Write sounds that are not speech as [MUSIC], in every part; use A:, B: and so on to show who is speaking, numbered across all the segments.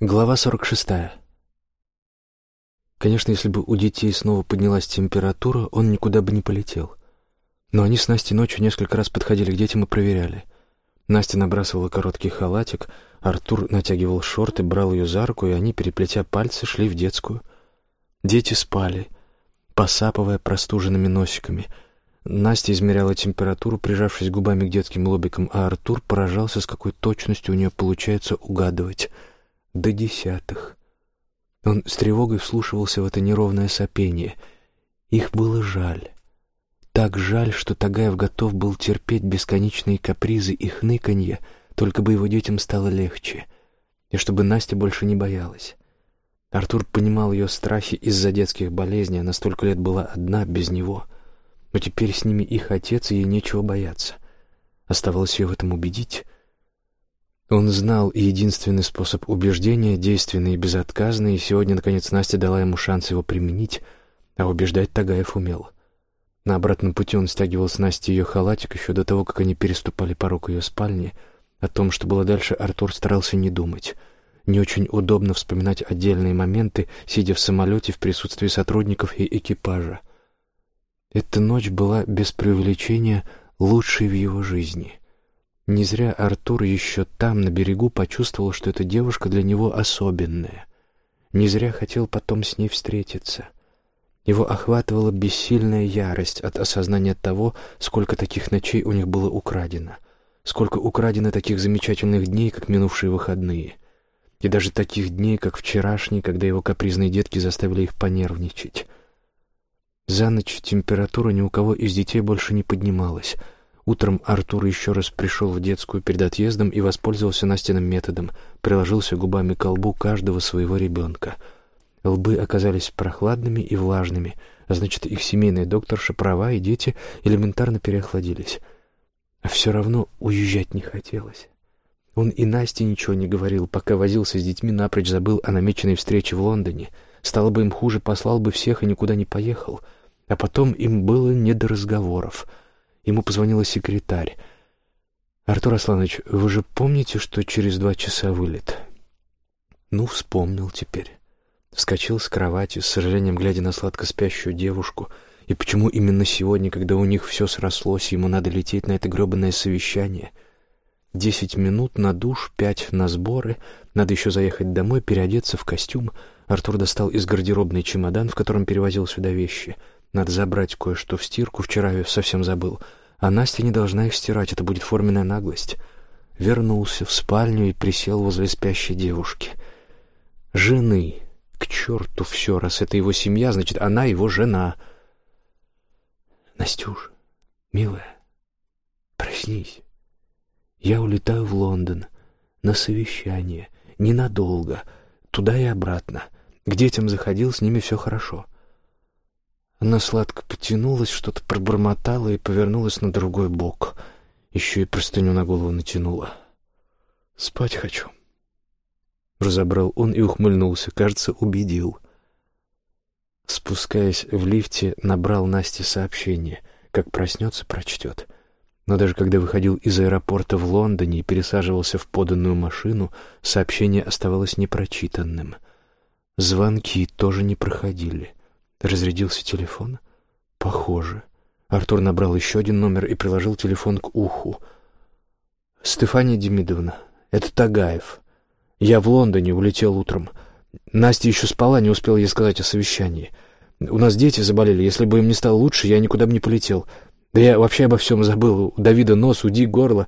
A: Глава 46. Конечно, если бы у детей снова поднялась температура, он никуда бы не полетел. Но они с Настей ночью несколько раз подходили к детям и проверяли. Настя набрасывала короткий халатик, Артур натягивал шорты, брал ее за руку, и они, переплетя пальцы, шли в детскую. Дети спали, посапывая простуженными носиками. Настя измеряла температуру, прижавшись губами к детским лобикам, а Артур поражался, с какой точностью у нее получается угадывать — до десятых. Он с тревогой вслушивался в это неровное сопение. Их было жаль. Так жаль, что Тагаев готов был терпеть бесконечные капризы и хныканье, только бы его детям стало легче, и чтобы Настя больше не боялась. Артур понимал ее страхи из-за детских болезней, она столько лет была одна, без него. Но теперь с ними их отец, и ей нечего бояться. Оставалось ее в этом убедить — он знал единственный способ убеждения, действенный и безотказный, и сегодня, наконец, Настя дала ему шанс его применить, а убеждать Тагаев умел. На обратном пути он стягивал с Настей ее халатик еще до того, как они переступали порог ее спальни. О том, что было дальше, Артур старался не думать. Не очень удобно вспоминать отдельные моменты, сидя в самолете в присутствии сотрудников и экипажа. Эта ночь была, без преувеличения, лучшей в его жизни — не зря Артур еще там, на берегу, почувствовал, что эта девушка для него особенная. Не зря хотел потом с ней встретиться. Его охватывала бессильная ярость от осознания того, сколько таких ночей у них было украдено, сколько украдено таких замечательных дней, как минувшие выходные, и даже таких дней, как вчерашний, когда его капризные детки заставили их понервничать. За ночь температура ни у кого из детей больше не поднималась — Утром Артур еще раз пришел в детскую перед отъездом и воспользовался Настиным методом, приложился губами к лбу каждого своего ребенка. Лбы оказались прохладными и влажными, а значит, их семейная докторша права, и дети элементарно переохладились. А все равно уезжать не хотелось. Он и Насте ничего не говорил, пока возился с детьми, напрочь забыл о намеченной встрече в Лондоне. Стало бы им хуже, послал бы всех и никуда не поехал. А потом им было не до разговоров — Ему позвонила секретарь. «Артур Асланович, вы же помните, что через два часа вылет?» «Ну, вспомнил теперь». Вскочил с кровати, с сожалением глядя на сладко спящую девушку. И почему именно сегодня, когда у них все срослось, ему надо лететь на это гребанное совещание? Десять минут на душ, пять на сборы. Надо еще заехать домой, переодеться в костюм. Артур достал из гардеробной чемодан, в котором перевозил сюда вещи. Надо забрать кое-что в стирку, вчера я совсем забыл — а Настя не должна их стирать, это будет форменная наглость. Вернулся в спальню и присел возле спящей девушки. Жены. К черту все, раз это его семья, значит, она его жена. Настюш, милая, проснись. Я улетаю в Лондон на совещание, ненадолго, туда и обратно. К детям заходил, с ними все хорошо. — она сладко потянулась, что-то пробормотала и повернулась на другой бок. Еще и простыню на голову натянула. «Спать хочу». Разобрал он и ухмыльнулся, кажется, убедил. Спускаясь в лифте, набрал Насте сообщение. Как проснется, прочтет. Но даже когда выходил из аэропорта в Лондоне и пересаживался в поданную машину, сообщение оставалось непрочитанным. Звонки тоже не проходили. Разрядился телефон? Похоже. Артур набрал еще один номер и приложил телефон к уху. «Стефания Демидовна, это Тагаев. Я в Лондоне улетел утром. Настя еще спала, не успел ей сказать о совещании. У нас дети заболели. Если бы им не стало лучше, я никуда бы не полетел. Да я вообще обо всем забыл. У Давида нос, у Ди горло.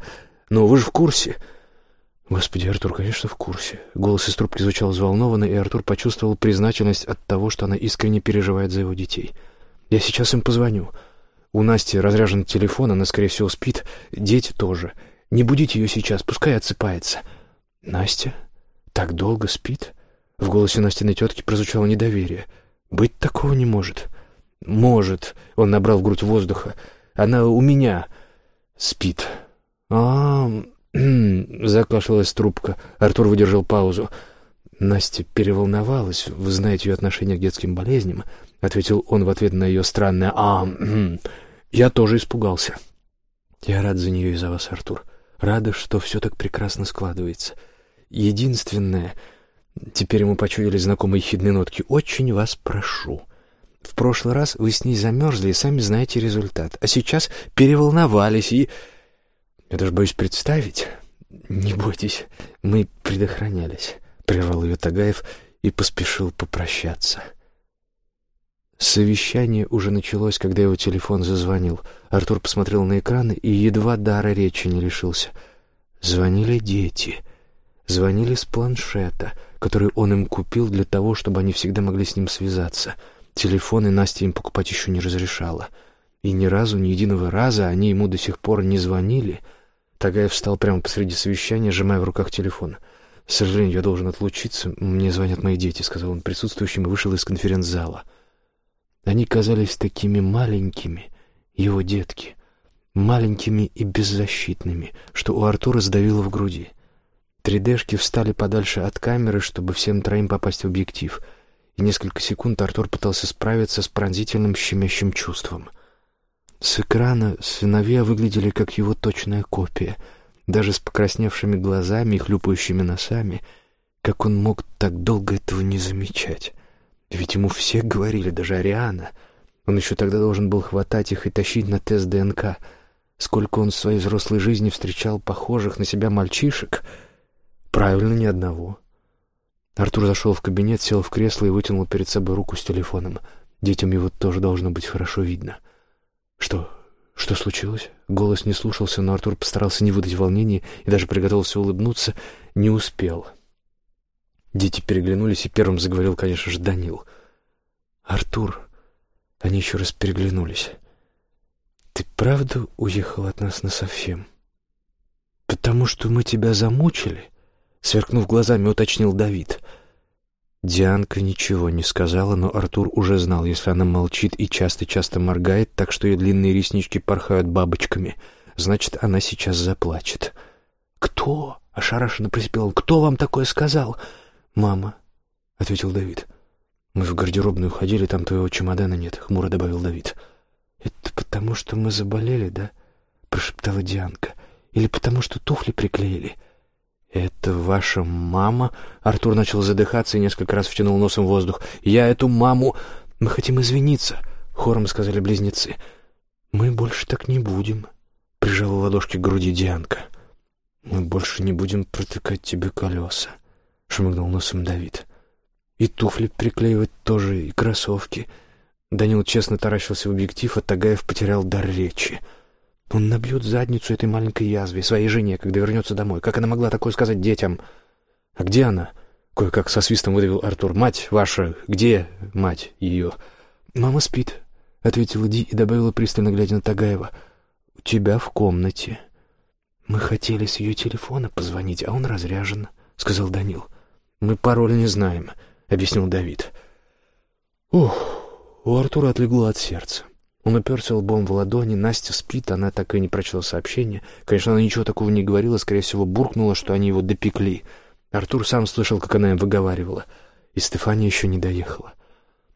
A: Но вы же в курсе». Господи, Артур, конечно, в курсе. Голос из трубки звучал взволнованно, и Артур почувствовал признательность от того, что она искренне переживает за его детей. «Я сейчас им позвоню. У Насти разряжен телефон, она, скорее всего, спит. Дети тоже. Не будите ее сейчас, пускай отсыпается». «Настя? Так долго спит?» В голосе Настиной тетки прозвучало недоверие. «Быть такого не может». «Может», — он набрал в грудь воздуха. «Она у меня спит». «А, [CLEARS THROAT] Закашлялась трубка. Артур выдержал паузу. Настя переволновалась. Вы знаете ее отношение к детским болезням, ответил он в ответ на ее странное «А, я тоже испугался». Я рад за нее и за вас, Артур. Рада, что все так прекрасно складывается. Единственное, Теперь ему почудили знакомые хидные нотки. «Очень вас прошу. В прошлый раз вы с ней замерзли и сами знаете результат. А сейчас переволновались и...» «Я даже боюсь представить. Не бойтесь, мы предохранялись», — прервал ее Тагаев и поспешил попрощаться. Совещание уже началось, когда его телефон зазвонил. Артур посмотрел на экран и едва дара речи не лишился. Звонили дети. Звонили с планшета, который он им купил для того, чтобы они всегда могли с ним связаться. Телефоны Настя им покупать еще не разрешала. И ни разу, ни единого раза они ему до сих пор не звонили. Тагаев встал прямо посреди совещания, сжимая в руках телефон. «К сожалению, я должен отлучиться. Мне звонят мои дети», — сказал он присутствующим и вышел из конференц-зала. Они казались такими маленькими, его детки, маленькими и беззащитными, что у Артура сдавило в груди. Тридешки встали подальше от камеры, чтобы всем троим попасть в объектив, и несколько секунд Артур пытался справиться с пронзительным щемящим чувством. С экрана сыновья выглядели как его точная копия, даже с покрасневшими глазами и хлюпающими носами, как он мог так долго этого не замечать. Ведь ему все говорили, даже Ариана. Он еще тогда должен был хватать их и тащить на тест ДНК. Сколько он в своей взрослой жизни встречал похожих на себя мальчишек. Правильно, ни одного. Артур зашел в кабинет, сел в кресло и вытянул перед собой руку с телефоном. Детям его тоже должно быть хорошо видно. «Что? Что случилось?» Голос не слушался, но Артур постарался не выдать волнения и даже приготовился улыбнуться. Не успел. Дети переглянулись, и первым заговорил, конечно же, Данил. «Артур...» Они еще раз переглянулись. «Ты правда уехал от нас насовсем?» «Потому что мы тебя замучили?» Сверкнув глазами, уточнил Давид. Дианка ничего не сказала, но Артур уже знал, если она молчит и часто-часто моргает, так что ее длинные реснички порхают бабочками, значит, она сейчас заплачет. «Кто?» — ошарашенно просипел он. «Кто вам такое сказал?» «Мама», — ответил Давид. «Мы в гардеробную ходили, там твоего чемодана нет», — хмуро добавил Давид. «Это потому, что мы заболели, да?» — прошептала Дианка. «Или потому, что туфли приклеили?» «Это ваша мама?» Артур начал задыхаться и несколько раз втянул носом воздух. «Я эту маму...» «Мы хотим извиниться», — хором сказали близнецы. «Мы больше так не будем», — прижала ладошки к груди Дианка. «Мы больше не будем протыкать тебе колеса», шмыгнул носом Давид. И туфли приклеивать тоже, и кроссовки. Данил честно таращился в объектив, а Тагаев потерял дар речи. Он набьет задницу этой маленькой язве, своей жене, когда вернется домой. Как она могла такое сказать детям? А где она? Кое-как со свистом выдавил Артур. «Мать ваша! Где мать ее?» «Мама спит», — ответила Ди и добавила, пристально глядя на Тагаева. «У тебя в комнате». «Мы хотели с ее телефона позвонить, а он разряжен», — сказал Данил. «Мы пароль не знаем», — объяснил Давид. Ух, у Артура отлегло от сердца. Он уперся лбом в ладони, Настя спит, она так и не прочла сообщение. Конечно, она ничего такого не говорила, скорее всего, буркнула, что они его допекли. Артур сам слышал, как она им выговаривала. И Стефания еще не доехала.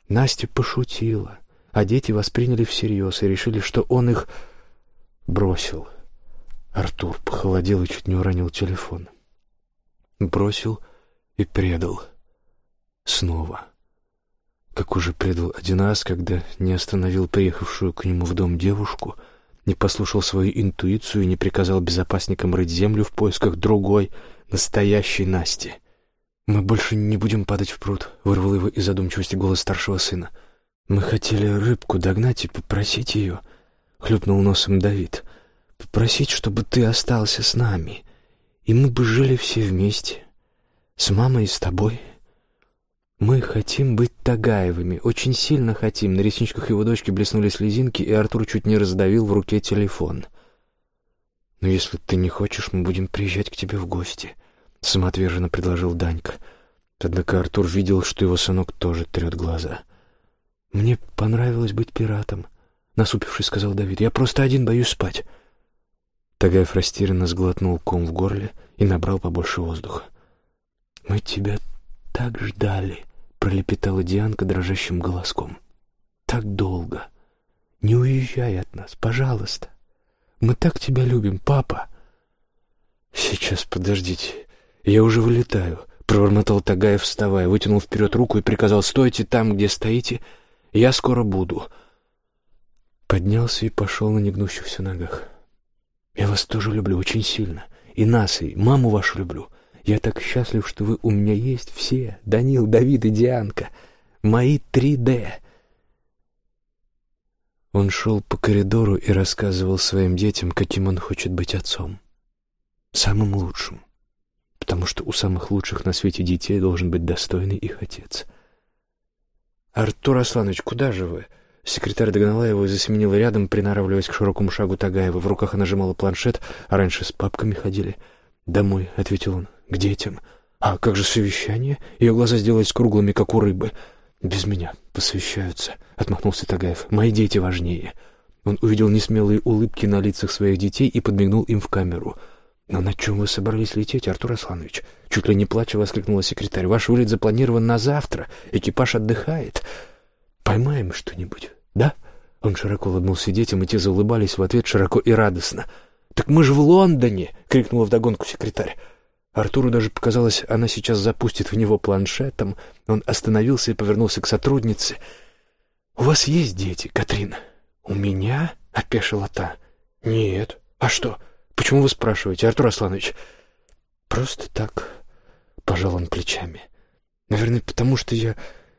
A: Настя пошутила, а дети восприняли всерьез и решили, что он их бросил. Артур похолодел и чуть не уронил телефон. Бросил и предал. Снова. Как уже предал один раз, когда не остановил приехавшую к нему в дом девушку, не послушал свою интуицию и не приказал безопасникам рыть землю в поисках другой, настоящей Насти. «Мы больше не будем падать в пруд», — вырвал его из задумчивости голос старшего сына. «Мы хотели рыбку догнать и попросить ее», — хлюпнул носом Давид. «Попросить, чтобы ты остался с нами, и мы бы жили все вместе. С мамой и с тобой. Мы хотим быть Тагаевыми, очень сильно хотим. На ресничках его дочки блеснули слезинки, и Артур чуть не раздавил в руке телефон. «Но если ты не хочешь, мы будем приезжать к тебе в гости», — самоотверженно предложил Данька. Однако Артур видел, что его сынок тоже трет глаза. «Мне понравилось быть пиратом», — насупившись, сказал Давид. «Я просто один боюсь спать». Тагаев растерянно сглотнул ком в горле и набрал побольше воздуха. «Мы тебя так ждали», — пролепетала Дианка дрожащим голоском. «Так долго. Не уезжай от нас, пожалуйста. Мы так тебя любим, папа». «Сейчас, подождите. Я уже вылетаю», — Пробормотал Тагаев, вставая, вытянул вперед руку и приказал «Стойте там, где стоите, я скоро буду». Поднялся и пошел на негнущихся ногах. «Я вас тоже люблю очень сильно. И нас, и маму вашу люблю. Я так счастлив, что вы у меня есть все. Данил, Давид и Дианка. Мои 3D». Он шел по коридору и рассказывал своим детям, каким он хочет быть отцом. Самым лучшим. Потому что у самых лучших на свете детей должен быть достойный их отец. «Артур Асланович, куда же вы?» Секретарь догнала его и засеменила рядом, приноравливаясь к широкому шагу Тагаева. В руках она сжимала планшет, а раньше с папками ходили. «Домой», — ответил он, — «к детям». «А как же совещание?» Ее глаза сделались круглыми, как у рыбы. «Без меня посвящаются», — отмахнулся Тагаев. «Мои дети важнее». Он увидел несмелые улыбки на лицах своих детей и подмигнул им в камеру. «Но на чем вы собрались лететь, Артур Асланович?» Чуть ли не плача воскликнула секретарь. «Ваш вылет запланирован на завтра. Экипаж отдыхает. Поймаем что-нибудь, да?» Он широко улыбнулся детям, и те заулыбались в ответ широко и радостно. «Так мы же в Лондоне!» — крикнула вдогонку секретарь. Артуру даже показалось, она сейчас запустит в него планшетом. Он остановился и повернулся к сотруднице. «У вас есть дети, Катрина?» «У меня?» — опешила та. «Нет. А что? Почему вы спрашиваете, Артур Асланович?» «Просто так», — пожал он плечами. «Наверное, потому что я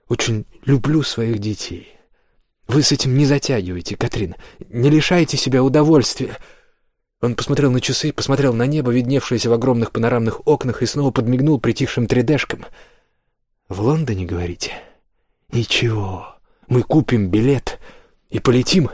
A: очень люблю своих детей. Вы с этим не затягивайте, Катрина. Не лишайте себя удовольствия». Он посмотрел на часы, посмотрел на небо, видневшееся в огромных панорамных окнах, и снова подмигнул притихшим 3D-шкам. «В Лондоне, говорите?» «Ничего, мы купим билет и полетим».